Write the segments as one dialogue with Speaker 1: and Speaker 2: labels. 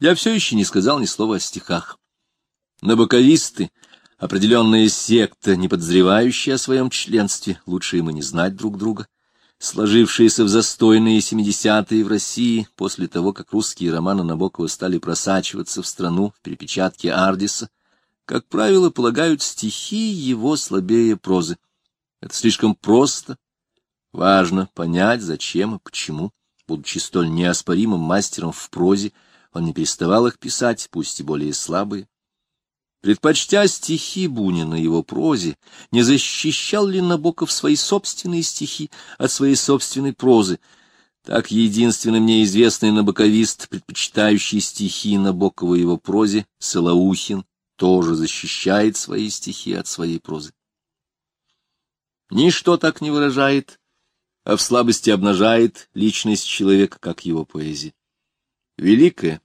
Speaker 1: Я все еще не сказал ни слова о стихах. Набоковисты, определенная секта, не подозревающая о своем членстве, лучше им и не знать друг друга, сложившиеся в застойные семидесятые в России после того, как русские романы Набокова стали просачиваться в страну в перепечатке Ардиса, как правило, полагают стихи его слабее прозы. Это слишком просто. Важно понять, зачем и почему, будучи столь неоспоримым мастером в прозе, он не переставал их писать, пусть и более слабые. Предпочтя стихи Бунина его прозе, не защищал ли Набоков свои собственные стихи от своей собственной прозы? Так единственный мне известный набоковист, предпочитающий стихи Набокова его прозе, Солоухин, тоже защищает свои стихи от своей прозы. Ничто так не выражает, а в слабости обнажает личность человека, как его поэзия. Великое,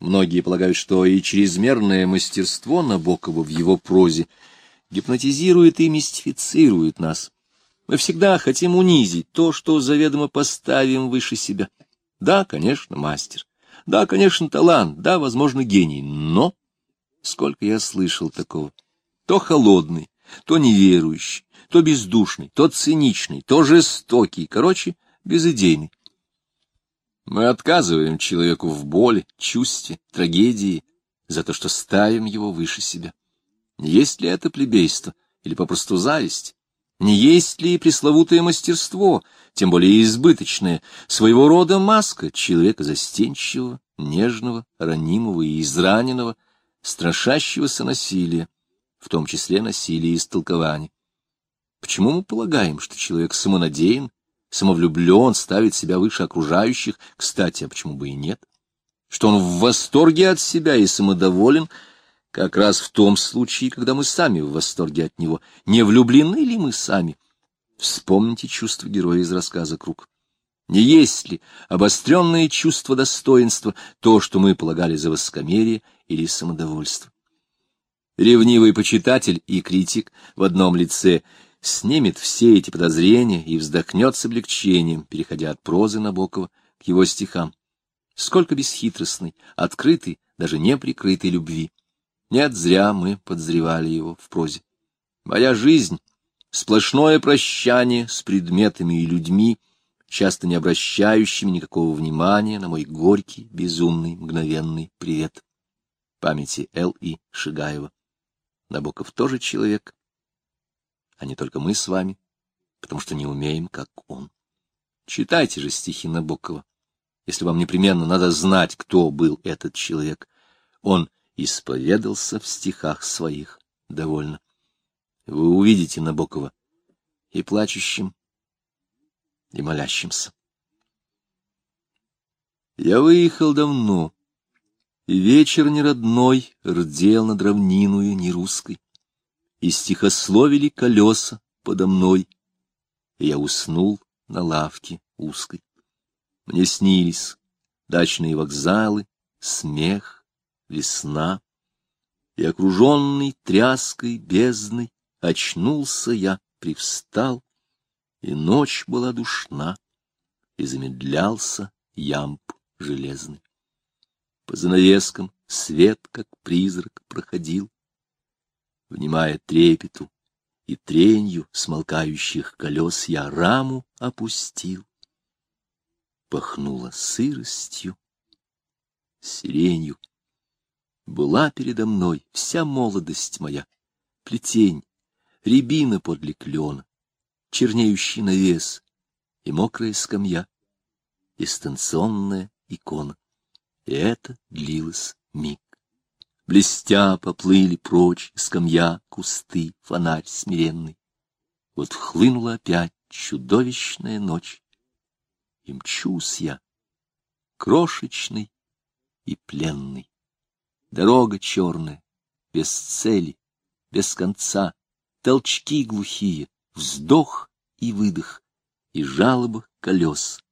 Speaker 1: Многие полагают, что и чрезмерное мастерство Набокова в его прозе гипнотизирует и мистифицирует нас. Мы всегда хотим унизить то, что заведомо поставим выше себя. Да, конечно, мастер. Да, конечно, талант. Да, возможно, гений. Но сколько я слышал такого. То холодный, то неверующий, то бездушный, то циничный, то жестокий, короче, безыдейный. Мы отказываем человеку в боли, чувстве, трагедии за то, что ставим его выше себя. Не есть ли это плебейство или попросту зависть? Не есть ли пресловутое мастерство, тем более избыточное, своего рода маска человека застенчивого, нежного, ранимого и израненного, страшащегося насилия, в том числе насилия истолкований? Почему мы полагаем, что человек самонадеян, самовлюблен, ставит себя выше окружающих, кстати, а почему бы и нет? Что он в восторге от себя и самодоволен, как раз в том случае, когда мы сами в восторге от него. Не влюблены ли мы сами? Вспомните чувство героя из рассказа «Круг». Не есть ли обостренное чувство достоинства то, что мы полагали за воскомерие или самодовольство? Ревнивый почитатель и критик в одном лице снимет все эти подозрения и вздохнет с облегчением, переходя от прозы Набокова к его стихам. Сколько бесхитростной, открытой, даже неприкрытой любви. Нет, зря мы подозревали его в прозе. Моя жизнь — сплошное прощание с предметами и людьми, часто не обращающими никакого внимания на мой горький, безумный, мгновенный привет. Памяти Л. И. Шигаева. Набоков тоже человек, а не только мы с вами, потому что не умеем, как он. Читайте же стихи Набокова, если вам непременно надо знать, кто был этот человек. Он исповедался в стихах своих довольно. Вы увидите Набокова и плачущим, и молящимся. Я выехал давно, и вечер неродной рдел над равниною нерусской и стихословили колеса подо мной, я уснул на лавке узкой. Мне снились дачные вокзалы, смех, весна, и, окруженный тряской бездной, очнулся я, привстал, и ночь была душна, и замедлялся ямб железный. По занавескам свет, как призрак, проходил, внимая трепету и тренью смолкающих колес, я раму опустил. Пахнула сыростью, сиренью. Была передо мной вся молодость моя, плетень, рябина подле клена, чернеющий навес и мокрая скамья, и станционная икона. И это длилось миг. Блестя поплыли прочь скамья, кусты, фонарь смиренный. Вот хлынула опять чудовищная ночь. И мчусь я, крошечный и пленный. Дорога черная, без цели, без конца, толчки глухие, вздох и выдох, и жалобы колес,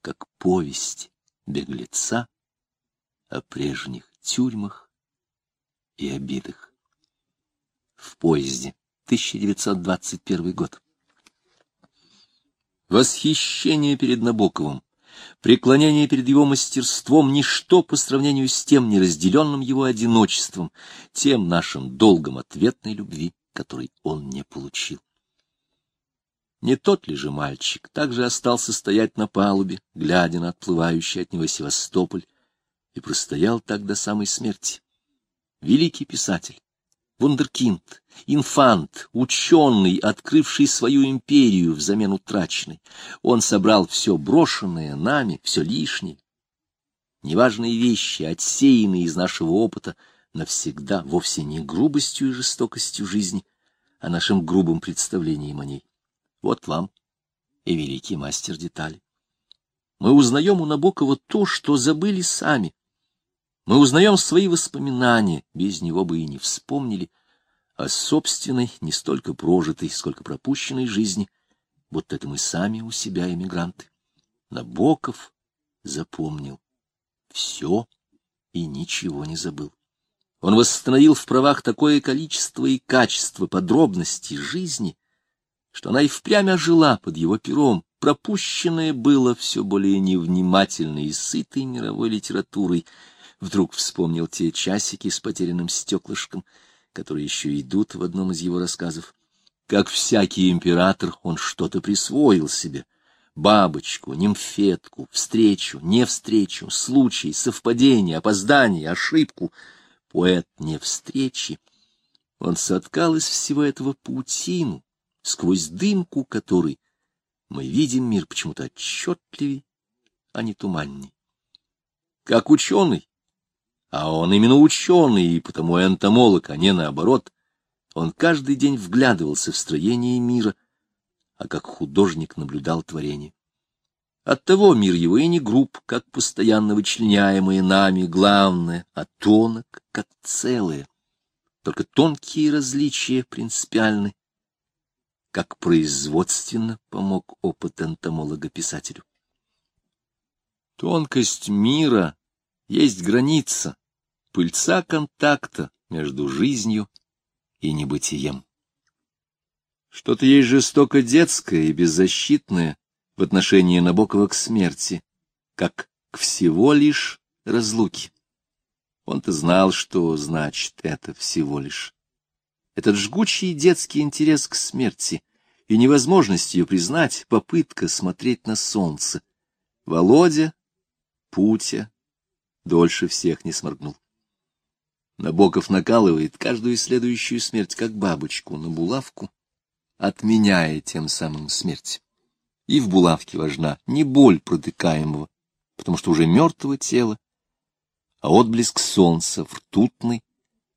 Speaker 1: как повесть беглеца о прежних тюрьмах и обидах. В поезде. 1921 год. Восхищение перед Набоковым, Преклонение перед его мастерством — ничто по сравнению с тем неразделенным его одиночеством, тем нашим долгом ответной любви, который он не получил. Не тот ли же мальчик также остался стоять на палубе, глядя на отплывающий от него Севастополь, и простоял так до самой смерти? Великий писатель, вундеркинд, инфант, ученый, открывший свою империю взамен утраченной. Он собрал все брошенное нами, все лишнее. Неважные вещи, отсеянные из нашего опыта, навсегда, вовсе не грубостью и жестокостью жизни, а нашим грубым представлением о ней. Вот вам и великий мастер деталей. Мы узнаем у Набокова то, что забыли сами. Мы узнаем свои воспоминания, без него бы и не вспомнили, о собственной, не столько прожитой, сколько пропущенной жизни, вот это мы сами у себя эмигранты. Набоков запомнил все и ничего не забыл. Он восстановил в правах такое количество и качество подробностей жизни, что она и впрямь ожила под его пером, пропущенное было все более невнимательной и сытой мировой литературой. Вдруг вспомнил те часики с потерянным стеклышком, которые еще идут в одном из его рассказов. Как всякий император, он что-то присвоил себе. Бабочку, нимфетку, встречу, не встречу, случай, совпадение, опоздание, ошибку. Поэт не встречи. Он соткал из всего этого паутину, сквозь дымку которой мы видим мир почему-то отчетливее, а не туманней. Как ученый, а он именно ученый, и потому энтомолог, а не наоборот, он каждый день вглядывался в строение мира, а как художник наблюдал творение. Оттого мир его и не груб, как постоянно вычленяемые нами главное, а тонок, как целое. Только тонкие различия принципиальны, как производственно помог опыт энтомолога писателю. Тонкость мира есть граница, пыльца контакта между жизнью и небытием. Что-то есть жестоко детское и беззащитное в отношении Набокова к смерти, как к всего лишь разлуке. Он-то знал, что значит это всего лишь этот жгучий детский интерес к смерти и невозможность ее признать, попытка смотреть на солнце. Володя, Путя, дольше всех не сморгнул. Набоков накалывает каждую следующую смерть, как бабочку, на булавку, отменяя тем самым смерть. И в булавке важна не боль протыкаемого, потому что уже мертвого тела, а отблеск солнца в ртутной,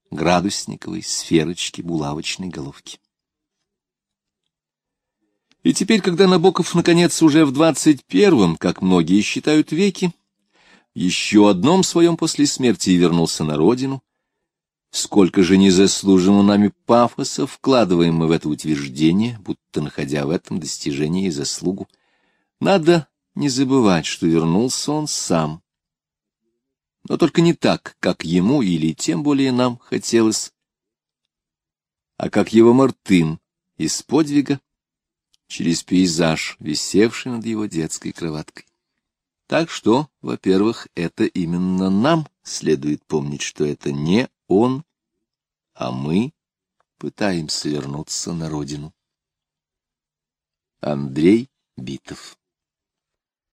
Speaker 1: градусниковой сферочки булавочной головки. И теперь, когда Набоков, наконец, уже в двадцать первом, как многие считают, веке, еще одном своем после смерти вернулся на родину, сколько же незаслуженно нами пафоса вкладываем мы в это утверждение, будто находя в этом достижение и заслугу, надо не забывать, что вернулся он сам, но только не так, как ему или тем более нам хотелось, а как его Мартын из подвига через пейзаж, висевший над его детской кроваткой. Так что, во-первых, это именно нам следует помнить, что это не он, а мы пытаемся вернуться на родину. Андрей Битов